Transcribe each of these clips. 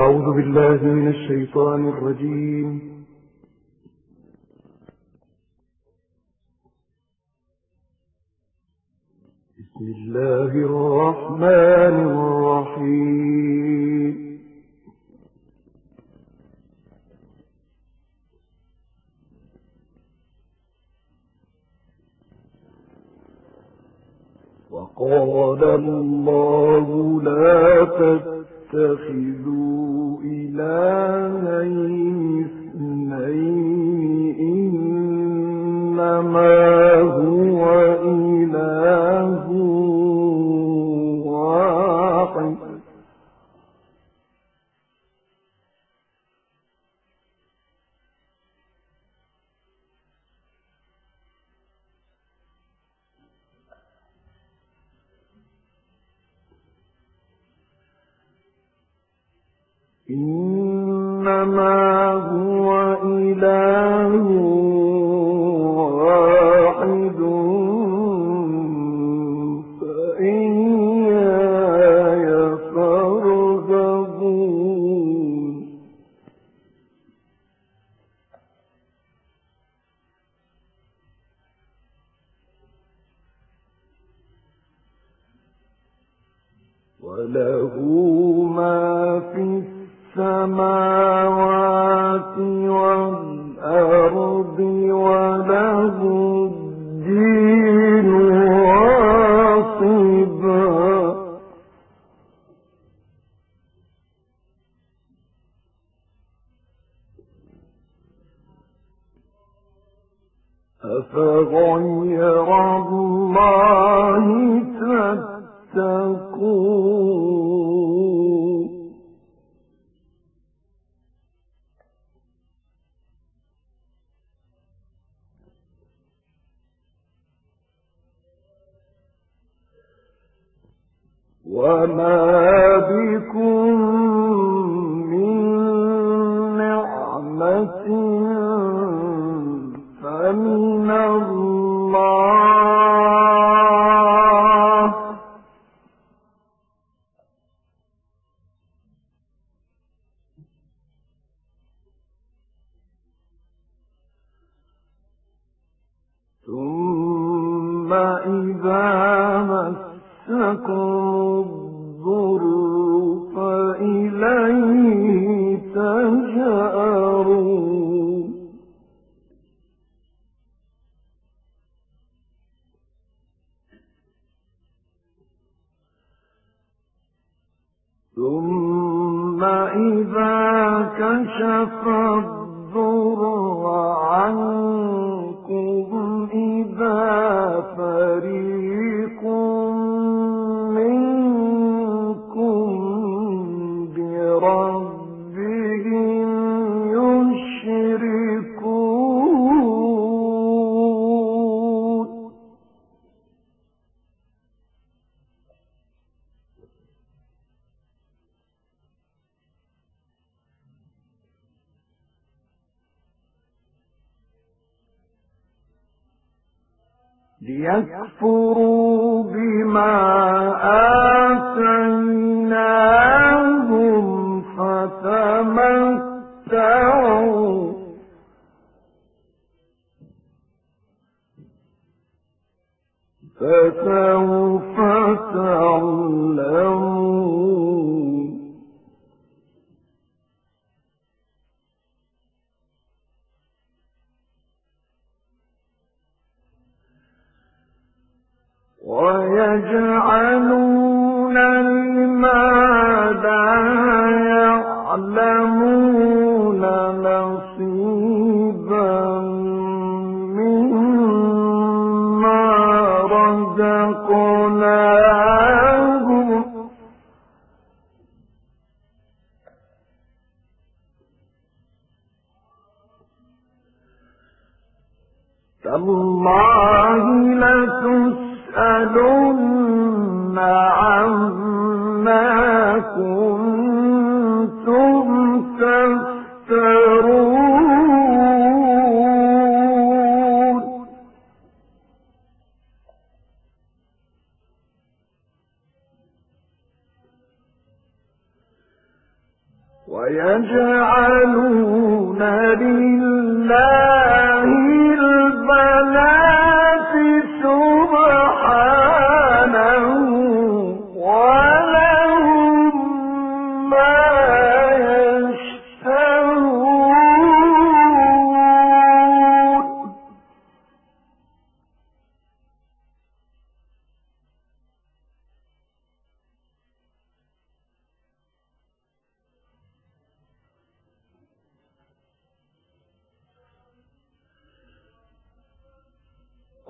أعوذ بالله من الشيطان الرجيم. بسم الله الرحمن الرحيم. وقال الله لا تتخذوا إلهين اثنين إنما هو إله واحد. إنما هو إله واحد فإياي فارهبون وله ما في السماوات والأرض ثم إذا مسكم الضر فإليه ثم إذا كشف الضر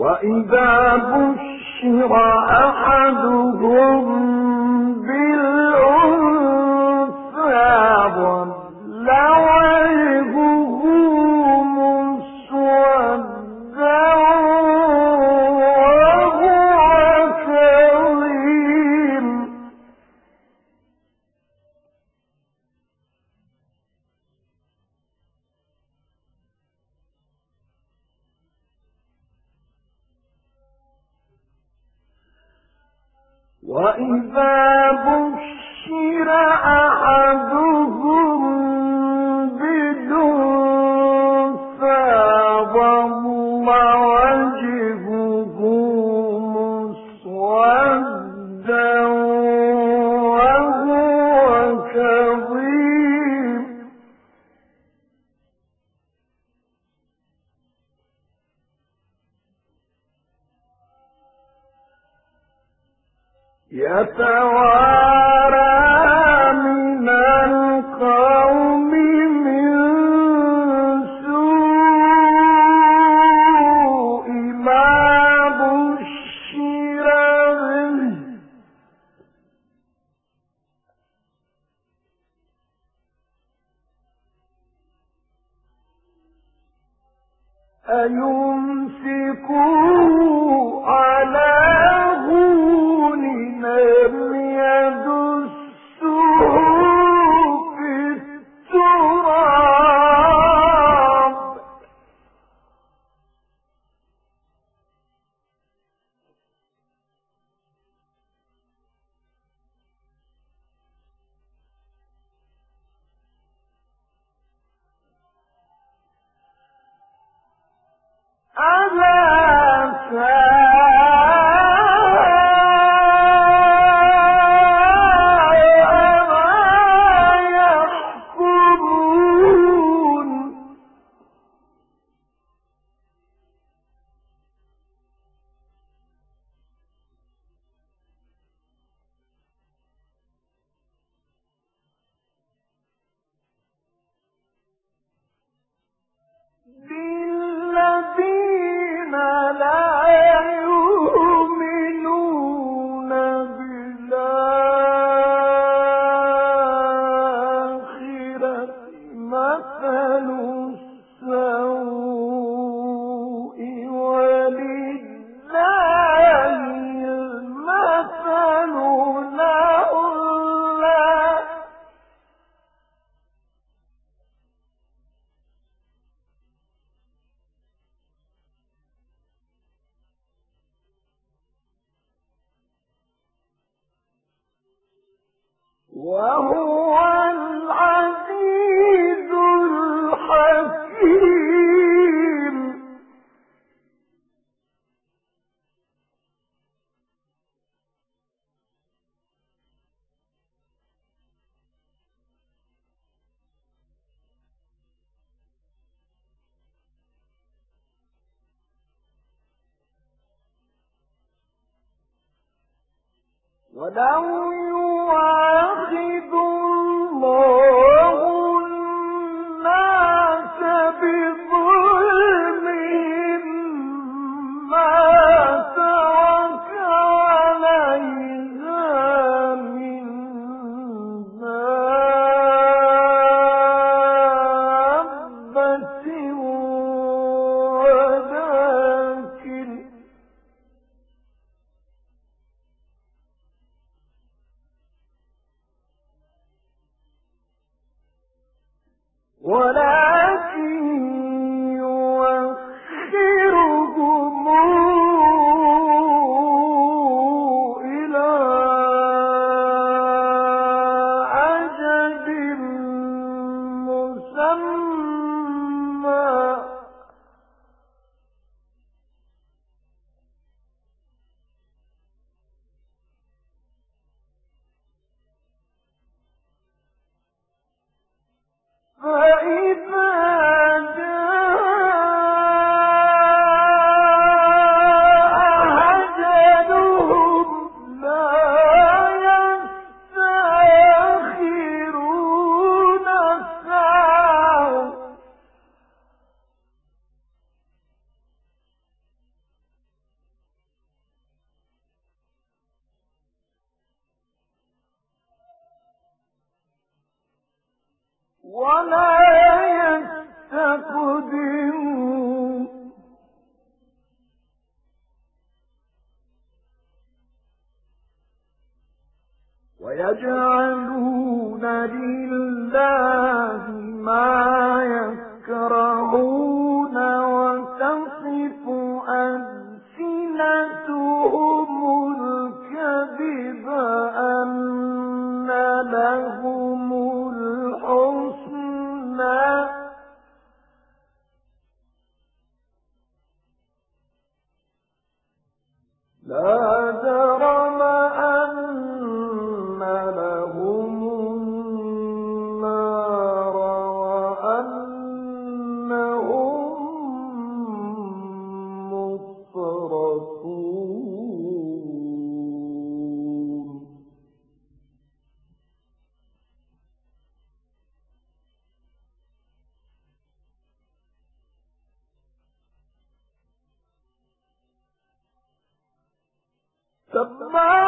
وإذا بشر أحدهم يتوارى ويجعلون تالله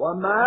وما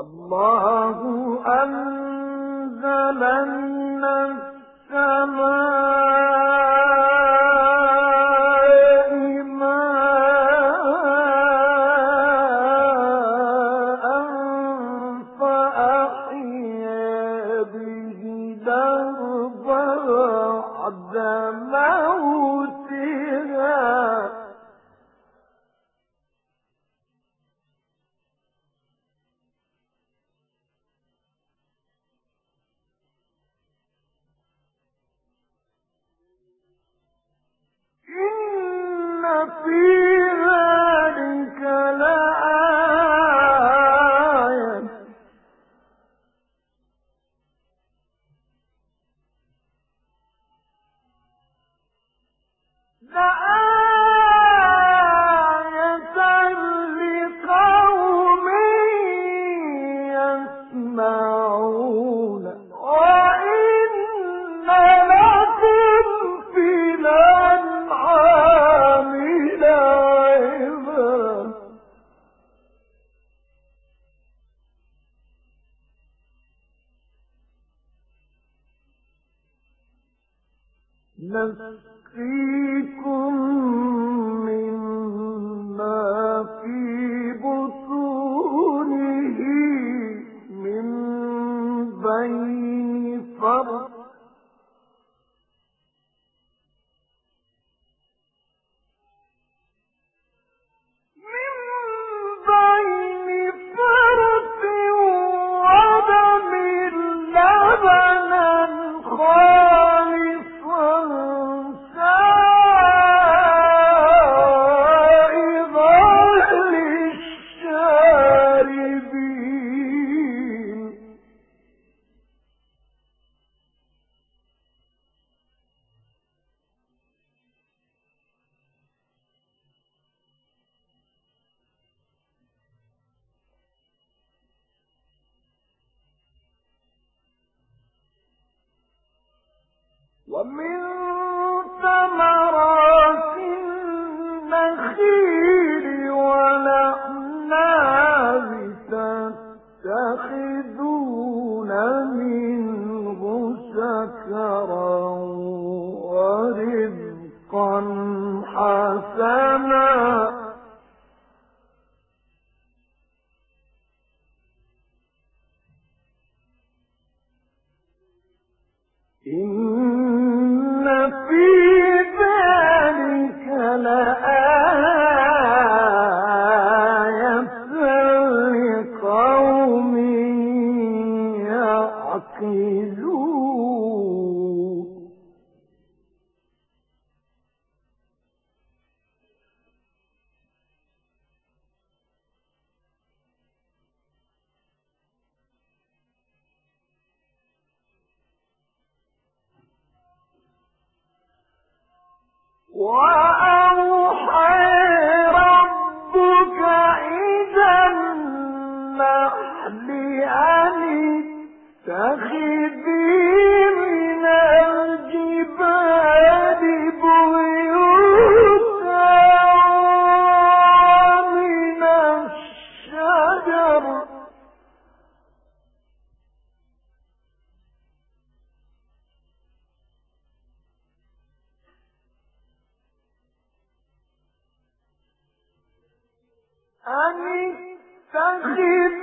والله أنزل من السماء نفس لكي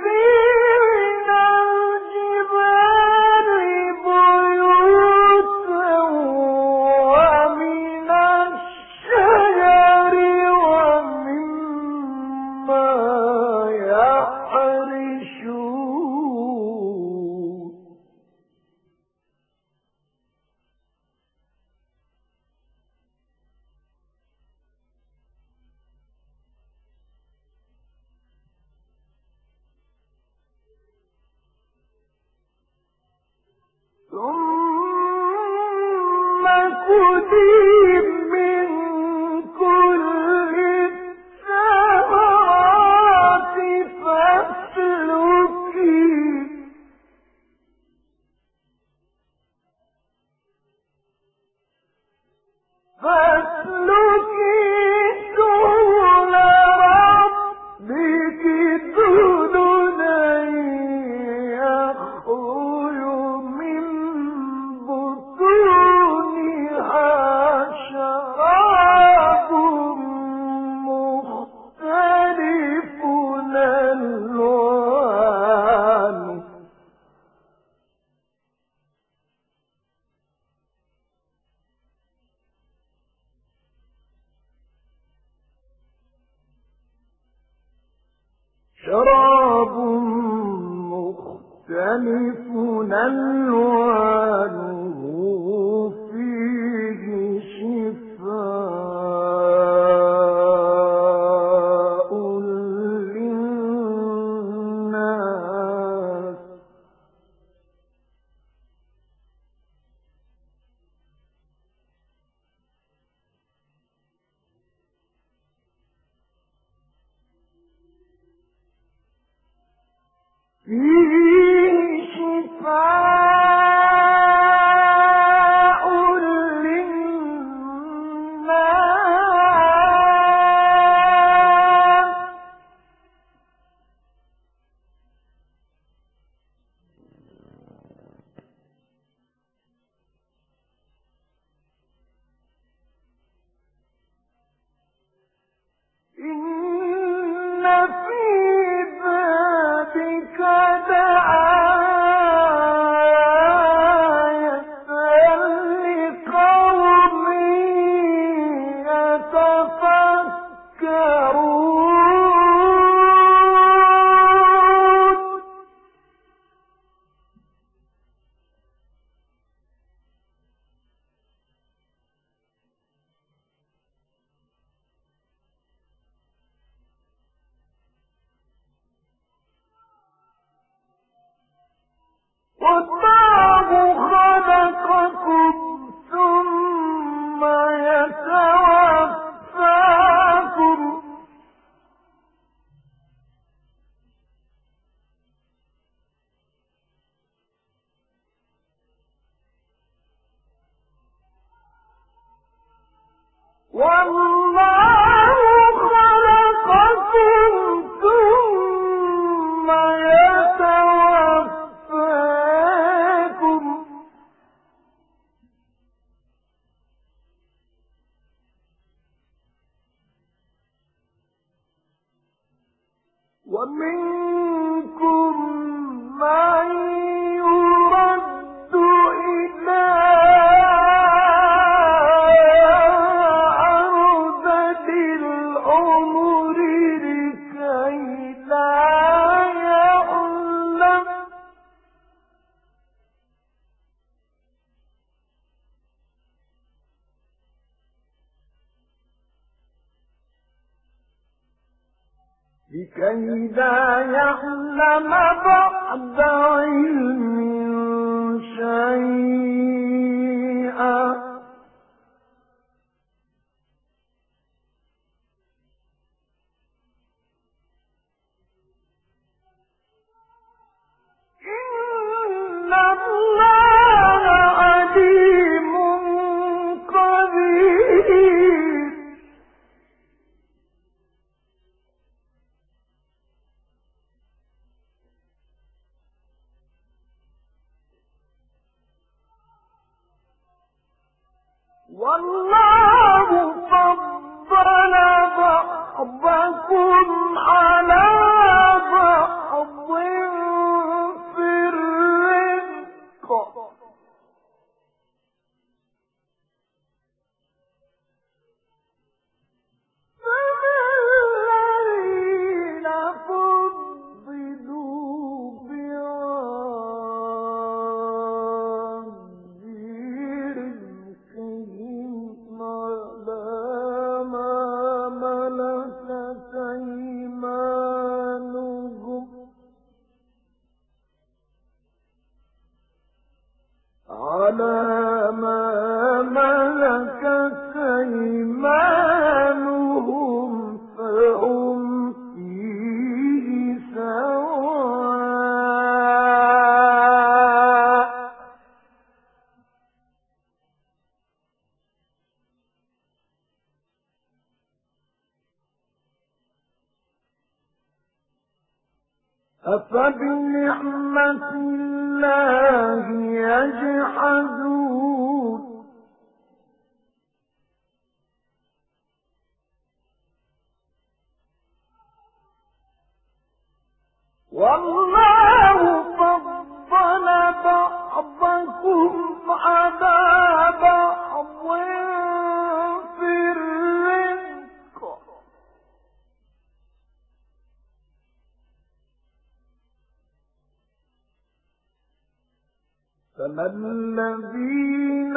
فما الذين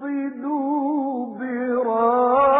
فضلوا براد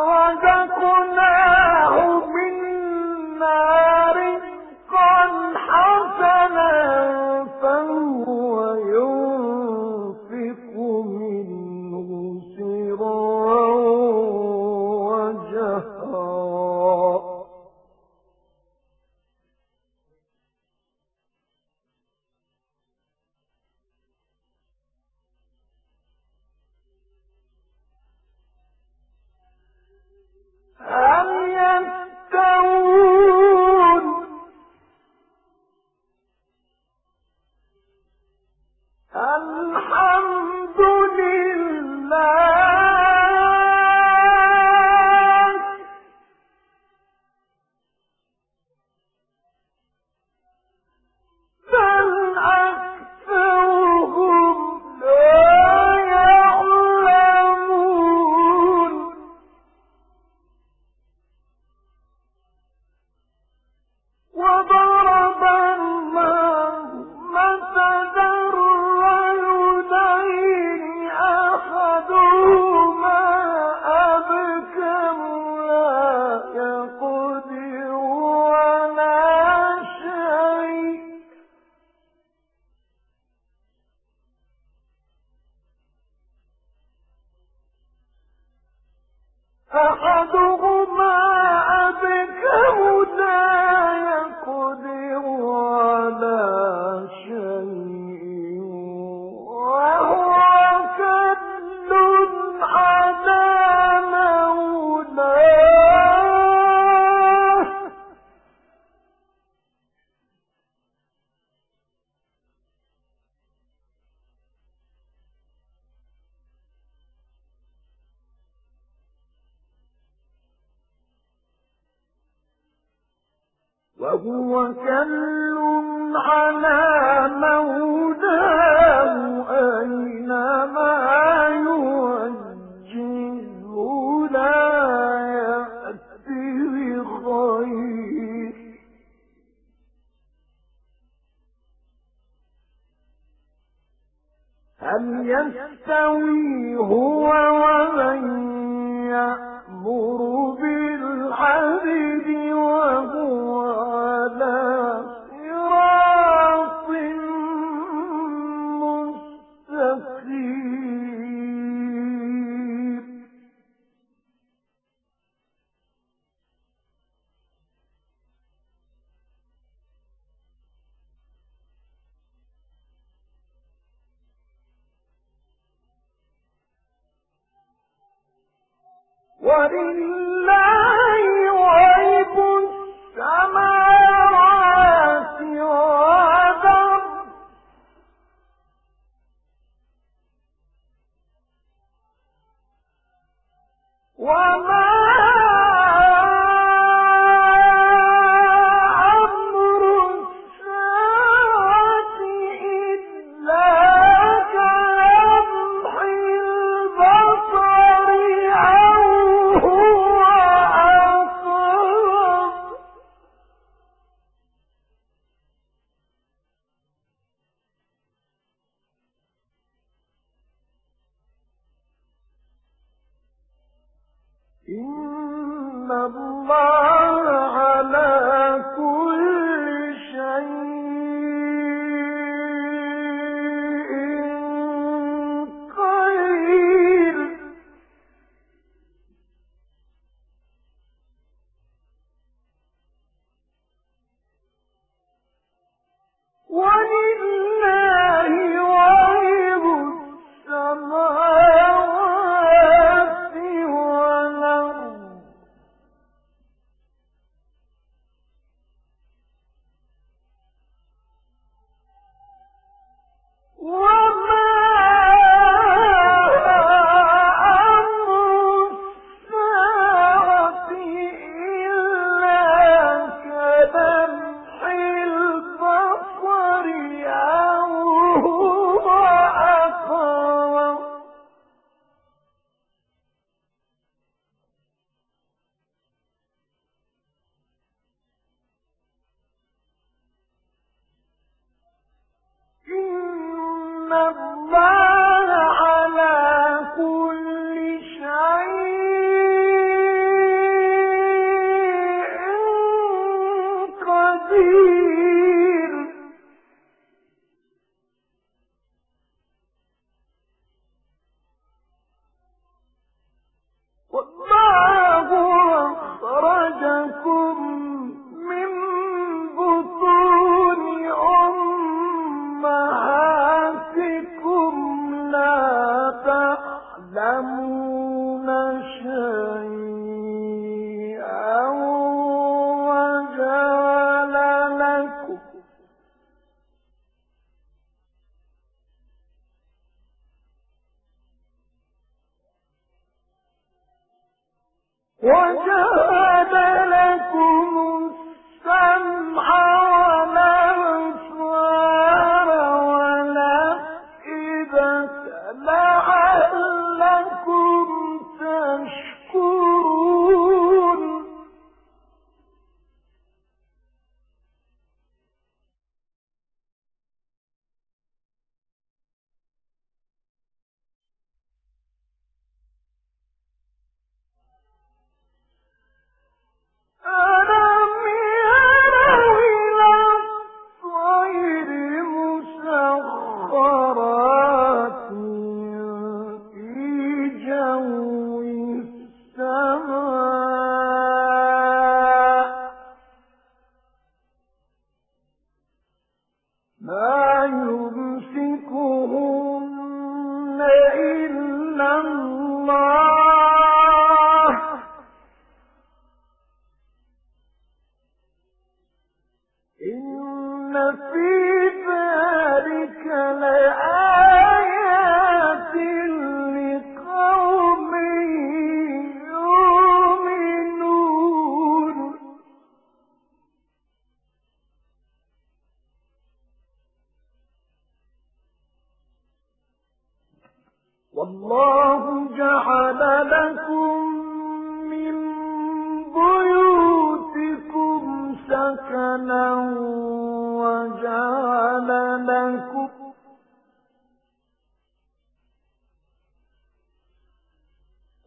على الله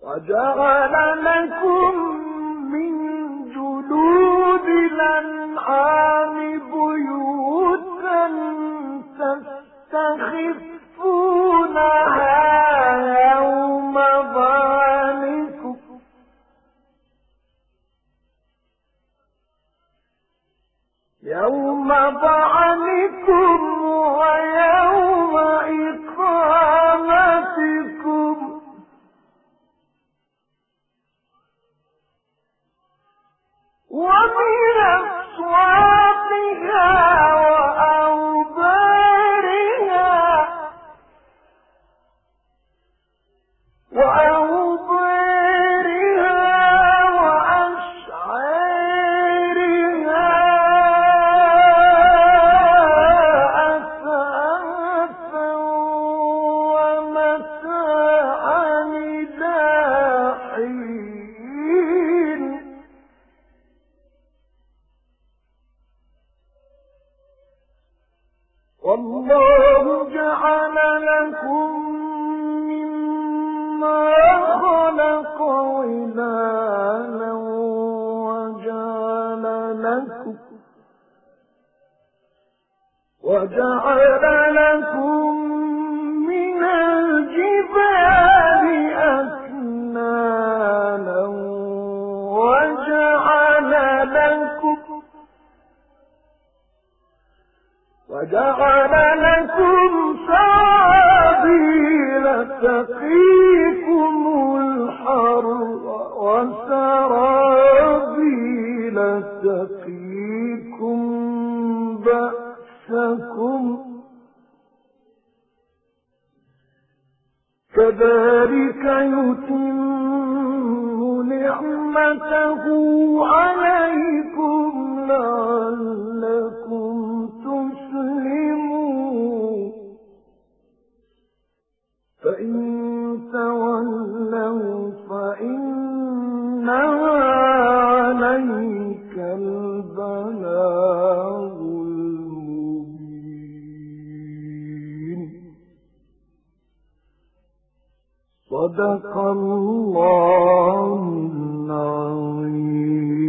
وجعل لكم من جلود الأنعام بيوتا تستخفون وجعل لكم من الجبال أكنانا وجعل لكم وجعل لكم سبيل سقيم كذلك يتم نعمته عليكم لعلكم صدق الله